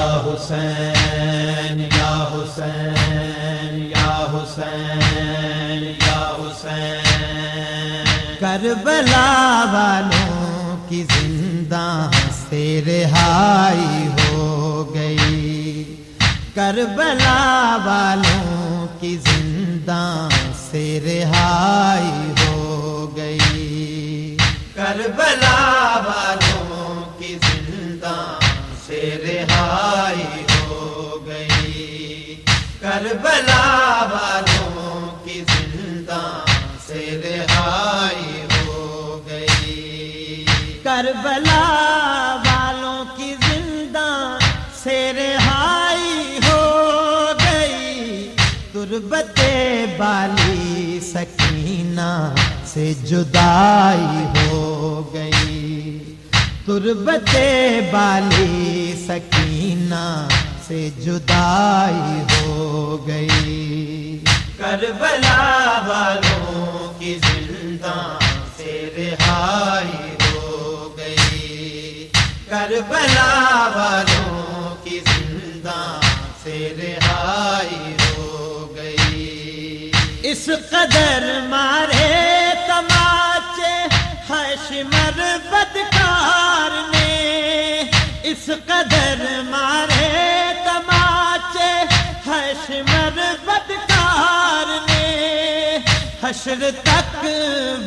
حسین، یا حسین یا حسین یا حسین۔ کربلا والوں کی زندہ سے رہائی ہو گئی۔ کربلا والوں کی زندہ سے رہائی ہو گئی۔ کربلا کربلا والوں کی زندہ سے رہائی ہو گئی۔ تربت بالی سکینہ سے جدائی ہو گئی۔ تربت بالی سکینہ سے جدائی ہو گئی۔ کربلا والوں کی زندہ سے رہائی کربلا والوں کی زندہ سے رہائی ہو گئی۔ اس قدر مارے تماچے حشمر بدکار نے۔ اس قدر مارے حشر تک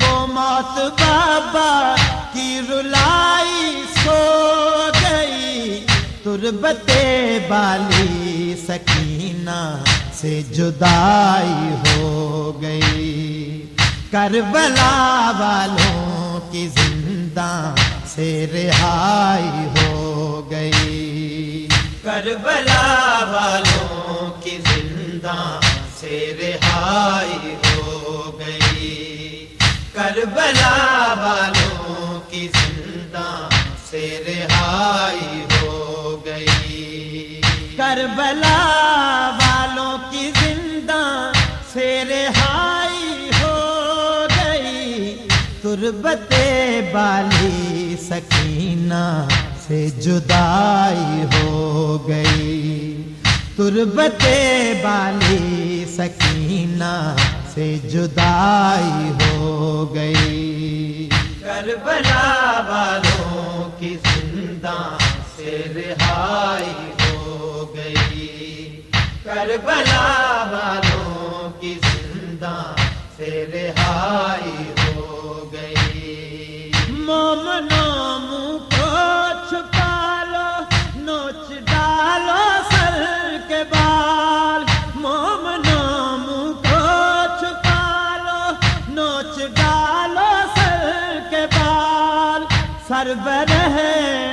وہ موت بابا کی رلائی سو گئی۔ تربت بالی سکینہ سے جدائی ہو گئی۔ کربلا والوں کی زندہ سے رہائی ہو گئی۔ کربلا والوں کی زندہ سے رہائی ہو کربلا والوں کی زندہ سے رہائی ہو گئی۔ کربلا والوں کی زندہ سے رہائی ہو گئی۔ تربت بالی سکینہ سے جدائی ہو گئی۔ تربت بالی سکینہ سے جدائی ہو گئی۔ کربلا والوں کی زندہ سے رہائی ہو گئی۔ کربلا والوں کی زندہ سے رہائی ہو سر برہ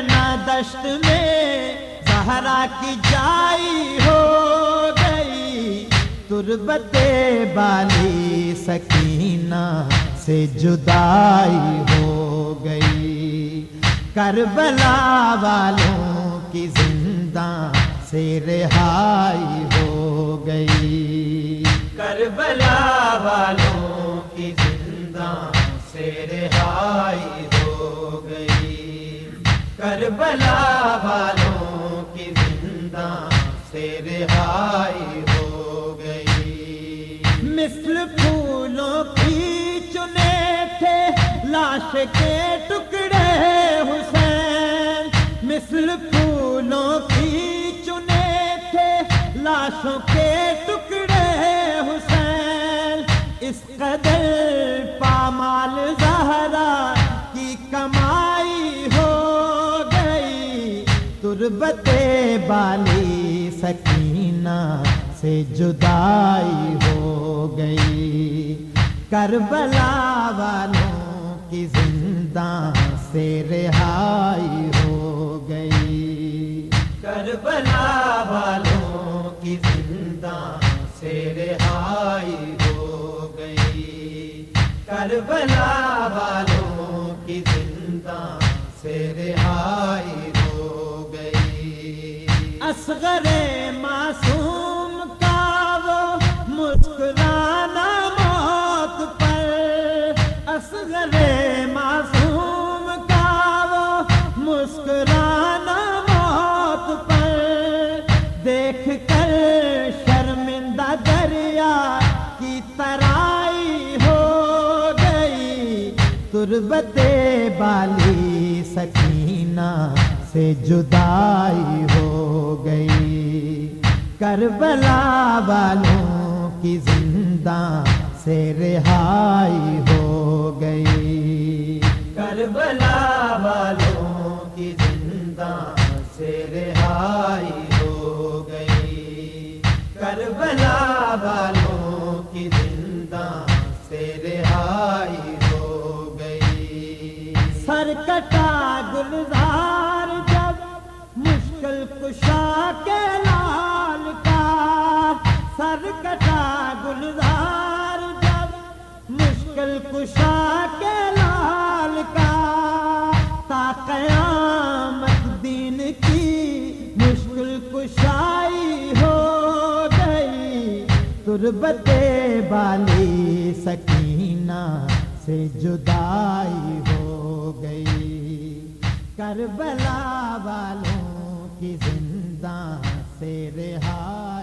نہ دشت میں زہرا کی جائی ہو گئی۔ تربت بالی سکینہ سے جدائی ہو گئی۔ کربلا والوں کی زندہ سے رہائی ہو گئی۔ کربلا والوں کی زندہ سے رہائی ہو کربلا والوں کی زندہ سے رہائی ہو گئی۔ مثل پھولوں کی چنے تھے، لاش کے ٹکڑے حسین۔ مثل پھولوں کی چنے تھے، لاشوں کے ٹکڑے حسین۔ اس قدر تربت بالی سکینہ سے جدائی ہو گئی۔ کربلا والوں کی زندہ سے رہائی ہو گئی۔ کربلا والوں کی زندہ سے رہائی ہو گئی۔ کربلا اصغر معصوم کا وہ مسکرانا موت پر۔ اصغر معصوم کا وہ مسکرانا موت پر۔ دیکھ کر شرمندہ دریا کی ترائی ہو گئی۔ تربت بالی سکینہ سے جدائی ہو ہو گئی۔ کربلا والوں کی زندہ سے رہائی ہو گئی۔ کربلا والوں کی زندہ سے رہائی ہو گئی۔ کربلا والوں کی زندہ سے رہائی ہو گئی۔ سر کٹا گلزار مشکل کشا کے لال کا سر کٹا گلزار جب مشکل کشا کے لال کا تا قیامت دین کی مشکل کشائی ہو گئی تربت بالی سکینہ سے جدائی ہو گئی کربلا والوں کی زندہ سے رہا